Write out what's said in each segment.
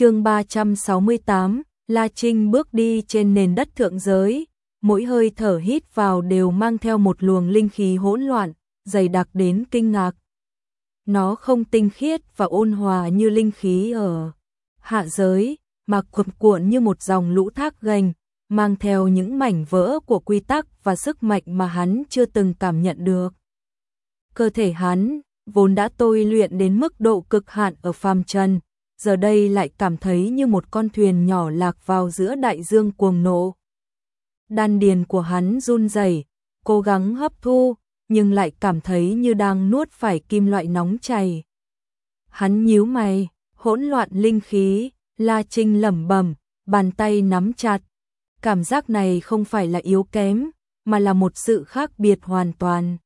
chương 368, La Trinh bước đi trên nền đất thượng giới, mỗi hơi thở hít vào đều mang theo một luồng linh khí hỗn loạn, dày đặc đến kinh ngạc. Nó không tinh khiết và ôn hòa như linh khí ở hạ giới, mà cuộn cuộn như một dòng lũ thác gành, mang theo những mảnh vỡ của quy tắc và sức mạnh mà hắn chưa từng cảm nhận được. Cơ thể hắn, vốn đã tôi luyện đến mức độ cực hạn ở phàm trần, giờ đây lại cảm thấy như một con thuyền nhỏ lạc vào giữa đại dương cuồng nộ. Đan điền của hắn run rẩy, cố gắng hấp thu, nhưng lại cảm thấy như đang nuốt phải kim loại nóng chảy. Hắn nhíu mày, hỗn loạn linh khí, La Trinh lẩm bẩm, bàn tay nắm chặt. Cảm giác này không phải là yếu kém, mà là một sự khác biệt hoàn toàn.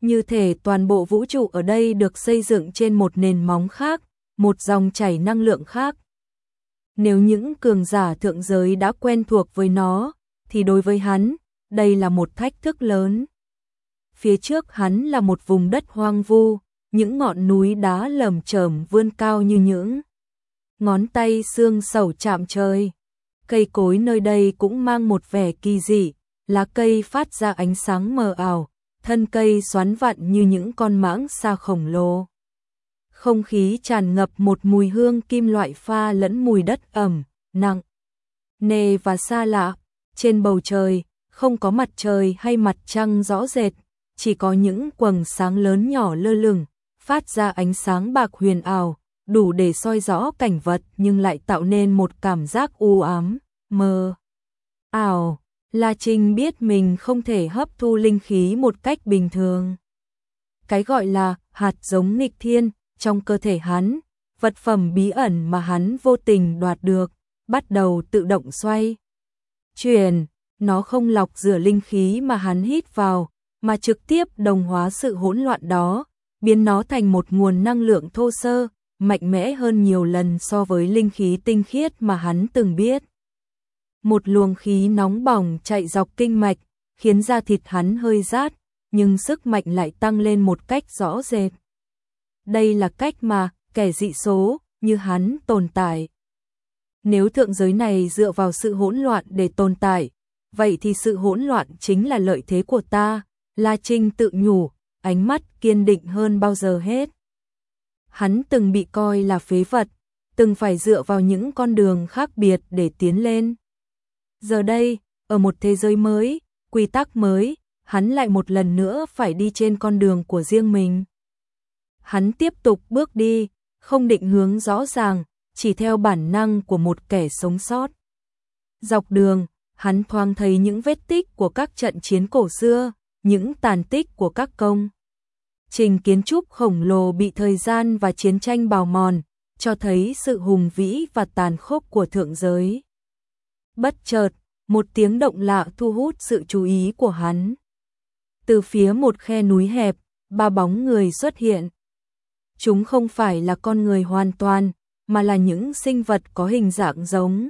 Như thể toàn bộ vũ trụ ở đây được xây dựng trên một nền móng khác, một dòng chảy năng lượng khác. Nếu những cường giả thượng giới đã quen thuộc với nó, thì đối với hắn, đây là một thách thức lớn. Phía trước hắn là một vùng đất hoang vu, những ngọn núi đá lởm chởm vươn cao như những ngón tay xương sầu chạm trời. Cây cối nơi đây cũng mang một vẻ kỳ dị, lá cây phát ra ánh sáng mờ ảo, thân cây xoắn vặn như những con mãng xa khổng lồ. Không khí tràn ngập một mùi hương kim loại pha lẫn mùi đất ẩm, nặng, nề và xa lạ. Trên bầu trời, không có mặt trời hay mặt trăng rõ rệt, chỉ có những quầng sáng lớn nhỏ lơ lửng, phát ra ánh sáng bạc huyền ảo, đủ để soi rõ cảnh vật nhưng lại tạo nên một cảm giác u ám, mơ. Ảo, La Trinh biết mình không thể hấp thu linh khí một cách bình thường. Cái gọi là hạt giống nghịch thiên trong cơ thể hắn, vật phẩm bí ẩn mà hắn vô tình đoạt được, bắt đầu tự động xoay. Chuyển, nó không lọc rửa linh khí mà hắn hít vào, mà trực tiếp đồng hóa sự hỗn loạn đó, biến nó thành một nguồn năng lượng thô sơ, mạnh mẽ hơn nhiều lần so với linh khí tinh khiết mà hắn từng biết. Một luồng khí nóng bỏng chạy dọc kinh mạch, khiến da thịt hắn hơi rát, nhưng sức mạnh lại tăng lên một cách rõ rệt. Đây là cách mà kẻ dị số như hắn tồn tại. Nếu thượng giới này dựa vào sự hỗn loạn để tồn tại, vậy thì sự hỗn loạn chính là lợi thế của ta, La Trinh tự nhủ, ánh mắt kiên định hơn bao giờ hết. Hắn từng bị coi là phế vật, từng phải dựa vào những con đường khác biệt để tiến lên. Giờ đây, ở một thế giới mới, quy tắc mới, hắn lại một lần nữa phải đi trên con đường của riêng mình. Hắn tiếp tục bước đi, không định hướng rõ ràng, chỉ theo bản năng của một kẻ sống sót. Dọc đường, hắn thoáng thấy những vết tích của các trận chiến cổ xưa, những tàn tích của các công. Trình kiến trúc khổng lồ bị thời gian và chiến tranh bào mòn, cho thấy sự hùng vĩ và tàn khốc của thượng giới. Bất chợt, một tiếng động lạ thu hút sự chú ý của hắn. Từ phía một khe núi hẹp, ba bóng người xuất hiện. Chúng không phải là con người hoàn toàn, mà là những sinh vật có hình dạng giống.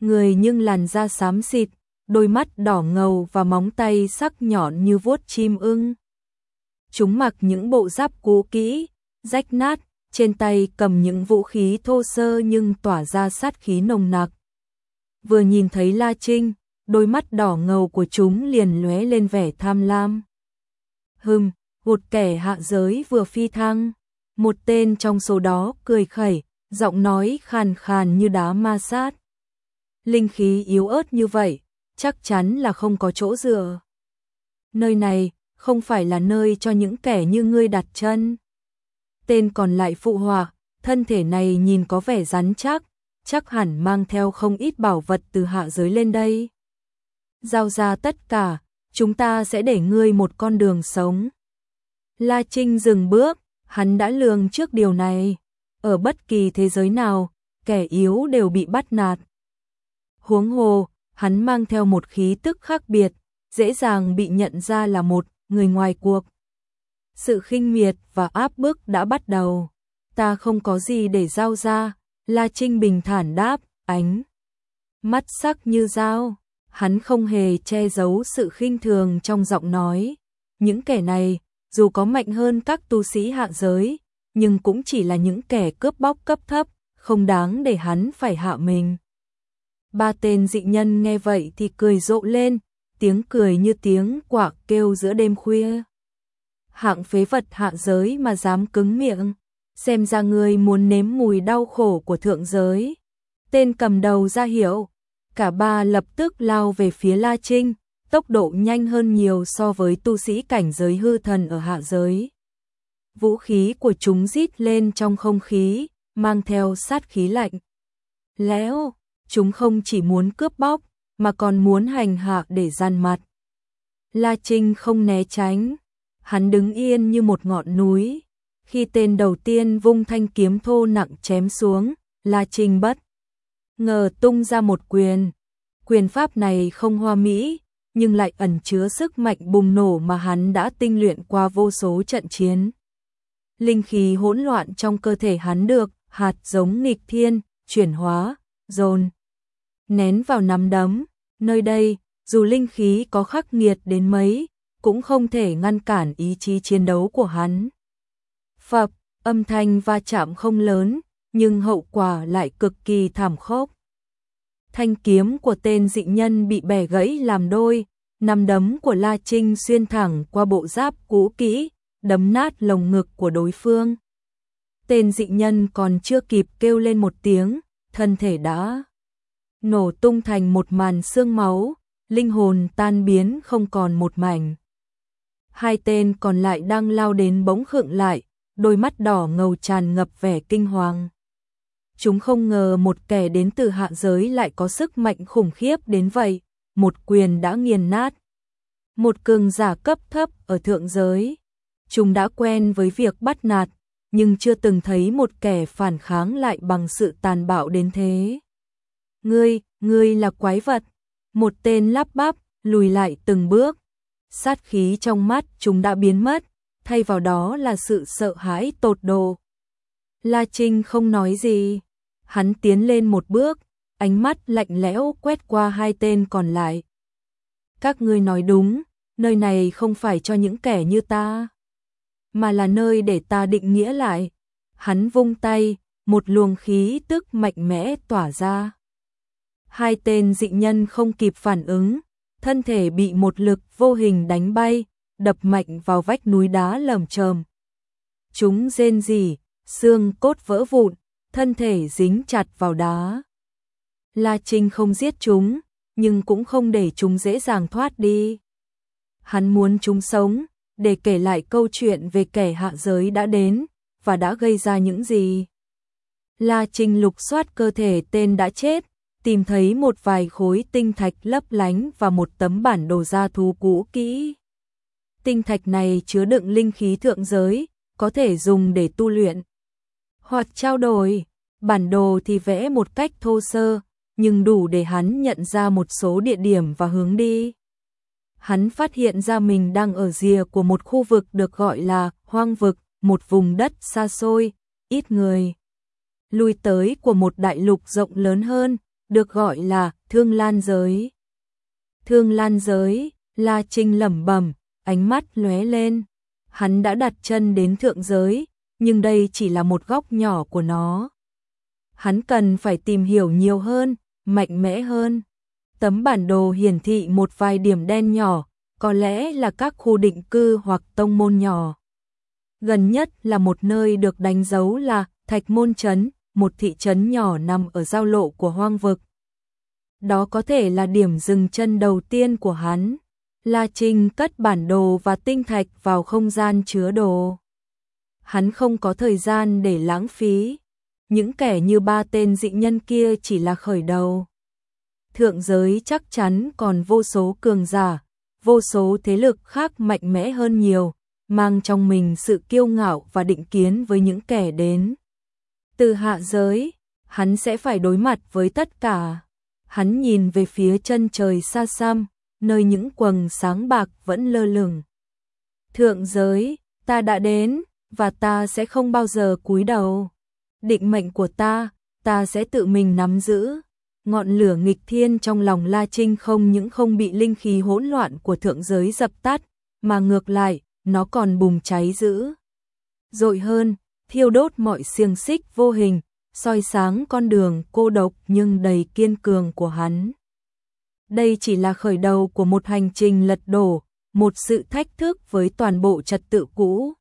Người nhưng làn da xám xịt, đôi mắt đỏ ngầu và móng tay sắc nhọn như vuốt chim ưng. Chúng mặc những bộ giáp cũ kỹ, rách nát, trên tay cầm những vũ khí thô sơ nhưng tỏa ra sát khí nồng nặc. Vừa nhìn thấy La Trinh, đôi mắt đỏ ngầu của chúng liền lóe lên vẻ tham lam. Hừm, một kẻ hạ giới vừa phi thăng, một tên trong số đó cười khẩy, giọng nói khàn khàn như đá ma sát. Linh khí yếu ớt như vậy, chắc chắn là không có chỗ dựa. Nơi này không phải là nơi cho những kẻ như ngươi đặt chân. Tên còn lại phụ họa, thân thể này nhìn có vẻ rắn chắc, chắc hẳn mang theo không ít bảo vật từ hạ giới lên đây. Giao ra tất cả, chúng ta sẽ để ngươi một con đường sống. La Trinh dừng bước, hắn đã lường trước điều này. Ở bất kỳ thế giới nào, kẻ yếu đều bị bắt nạt. Huống hồ, hắn mang theo một khí tức khác biệt, dễ dàng bị nhận ra là một người ngoài cuộc. Sự khinh miệt và áp bức đã bắt đầu. Ta không có gì để giao ra, La Trinh bình thản đáp, ánh. Mắt sắc như dao, hắn không hề che giấu sự khinh thường trong giọng nói. Những kẻ này, dù có mạnh hơn các tu sĩ hạ giới, nhưng cũng chỉ là những kẻ cướp bóc cấp thấp, không đáng để hắn phải hạ mình. Ba tên dị nhân nghe vậy thì cười rộ lên, tiếng cười như tiếng quạ kêu giữa đêm khuya. Hạng phế vật hạ giới mà dám cứng miệng, xem ra người muốn nếm mùi đau khổ của thượng giới. Tên cầm đầu ra hiểu, cả ba lập tức lao về phía La Trinh, tốc độ nhanh hơn nhiều so với tu sĩ cảnh giới hư thần ở hạ giới. Vũ khí của chúng rít lên trong không khí, mang theo sát khí lạnh. Léo, chúng không chỉ muốn cướp bóc, mà còn muốn hành hạ để gian mặt. La Trinh không né tránh, hắn đứng yên như một ngọn núi. Khi tên đầu tiên vung thanh kiếm thô nặng chém xuống, La Trinh bất ngờ tung ra một quyền. Quyền pháp này không hoa mỹ, nhưng lại ẩn chứa sức mạnh bùng nổ mà hắn đã tinh luyện qua vô số trận chiến. Linh khí hỗn loạn trong cơ thể hắn được, hạt giống nghịch thiên, chuyển hóa, dồn, nén vào nắm đấm. Nơi đây, dù linh khí có khắc nghiệt đến mấy, cũng không thể ngăn cản ý chí chiến đấu của hắn. Phập, âm thanh va chạm không lớn, nhưng hậu quả lại cực kỳ thảm khốc. Thanh kiếm của tên dị nhân bị bẻ gãy làm đôi, nằm đấm của La Trinh xuyên thẳng qua bộ giáp cũ kỹ, đấm nát lồng ngực của đối phương. Tên dị nhân còn chưa kịp kêu lên một tiếng, thân thể đã nổ tung thành một màn xương máu, linh hồn tan biến không còn một mảnh. Hai tên còn lại đang lao đến bỗng khựng lại, đôi mắt đỏ ngầu tràn ngập vẻ kinh hoàng. Chúng không ngờ một kẻ đến từ hạ giới lại có sức mạnh khủng khiếp đến vậy, một quyền đã nghiền nát. Một cường giả cấp thấp ở thượng giới. Chúng đã quen với việc bắt nạt, nhưng chưa từng thấy một kẻ phản kháng lại bằng sự tàn bạo đến thế. Ngươi, ngươi là quái vật. Một tên lắp bắp, lùi lại từng bước. Sát khí trong mắt chúng đã biến mất, thay vào đó là sự sợ hãi tột độ. La Trinh không nói gì. Hắn tiến lên một bước, ánh mắt lạnh lẽo quét qua hai tên còn lại. Các ngươi nói đúng, nơi này không phải cho những kẻ như ta, mà là nơi để ta định nghĩa lại. Hắn vung tay, một luồng khí tức mạnh mẽ tỏa ra. Hai tên dị nhân không kịp phản ứng, thân thể bị một lực vô hình đánh bay, đập mạnh vào vách núi đá lởm chởm. Chúng rên rỉ, xương cốt vỡ vụn, thân thể dính chặt vào đá. La Trinh không giết chúng, nhưng cũng không để chúng dễ dàng thoát đi. Hắn muốn chúng sống, để kể lại câu chuyện về kẻ hạ giới đã đến, và đã gây ra những gì. La Trinh lục soát cơ thể tên đã chết, tìm thấy một vài khối tinh thạch lấp lánh và một tấm bản đồ gia thú cũ kỹ. Tinh thạch này chứa đựng linh khí thượng giới, có thể dùng để tu luyện. Hoặc trao đổi, bản đồ thì vẽ một cách thô sơ, nhưng đủ để hắn nhận ra một số địa điểm và hướng đi. Hắn phát hiện ra mình đang ở rìa của một khu vực được gọi là hoang vực, một vùng đất xa xôi, ít người. Lui tới của một đại lục rộng lớn hơn, được gọi là Thương Lan Giới. Thương Lan Giới, La Trinh lẩm bẩm, ánh mắt lóe lên. Hắn đã đặt chân đến thượng giới, nhưng đây chỉ là một góc nhỏ của nó. Hắn cần phải tìm hiểu nhiều hơn, mạnh mẽ hơn. Tấm bản đồ hiển thị một vài điểm đen nhỏ, có lẽ là các khu định cư hoặc tông môn nhỏ. Gần nhất là một nơi được đánh dấu là Thạch Môn Trấn, một thị trấn nhỏ nằm ở giao lộ của hoang vực. Đó có thể là điểm dừng chân đầu tiên của hắn. La Trinh cất bản đồ và tinh thạch vào không gian chứa đồ. Hắn không có thời gian để lãng phí. Những kẻ như ba tên dị nhân kia chỉ là khởi đầu. Thượng giới chắc chắn còn vô số cường giả, vô số thế lực khác mạnh mẽ hơn nhiều, mang trong mình sự kiêu ngạo và định kiến với những kẻ đến. Từ hạ giới, hắn sẽ phải đối mặt với tất cả. Hắn nhìn về phía chân trời xa xăm, nơi những quầng sáng bạc vẫn lơ lửng. Thượng giới, ta đã đến, và ta sẽ không bao giờ cúi đầu. Định mệnh của ta, ta sẽ tự mình nắm giữ. Ngọn lửa nghịch thiên trong lòng La Trinh không những không bị linh khí hỗn loạn của thượng giới dập tắt, mà ngược lại, nó còn bùng cháy dữ. Dội hơn, thiêu đốt mọi xiềng xích vô hình, soi sáng con đường cô độc nhưng đầy kiên cường của hắn. Đây chỉ là khởi đầu của một hành trình lật đổ, một sự thách thức với toàn bộ trật tự cũ,